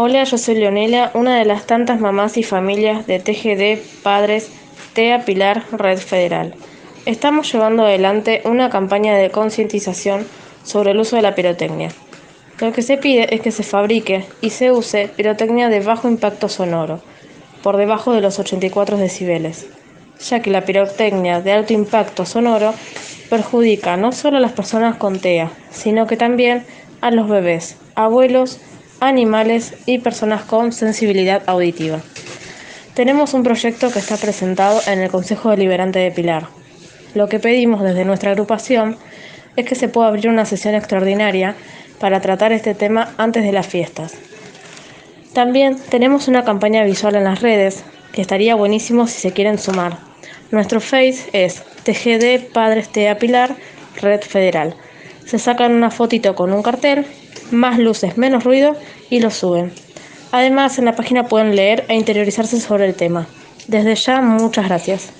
Hola, yo soy Leonela, una de las tantas mamás y familias de TGD Padres TEA Pilar Red Federal. Estamos llevando adelante una campaña de concientización sobre el uso de la pirotecnia. Lo que se pide es que se fabrique y se use pirotecnia de bajo impacto sonoro, por debajo de los 84 decibeles, ya que la pirotecnia de alto impacto sonoro perjudica no solo a las personas con TEA, sino que también a los bebés, abuelos, animales y personas con sensibilidad auditiva. Tenemos un proyecto que está presentado en el Consejo Deliberante de Pilar. Lo que pedimos desde nuestra agrupación es que se pueda abrir una sesión extraordinaria para tratar este tema antes de las fiestas. También tenemos una campaña visual en las redes que estaría buenísimo si se quieren sumar. Nuestro face es TGD Padres TEA Pilar Red Federal. Se sacan una fotito con un cartel más luces, menos ruido y lo suben. Además, en la página pueden leer e interiorizarse sobre el tema. Desde ya, muchas gracias.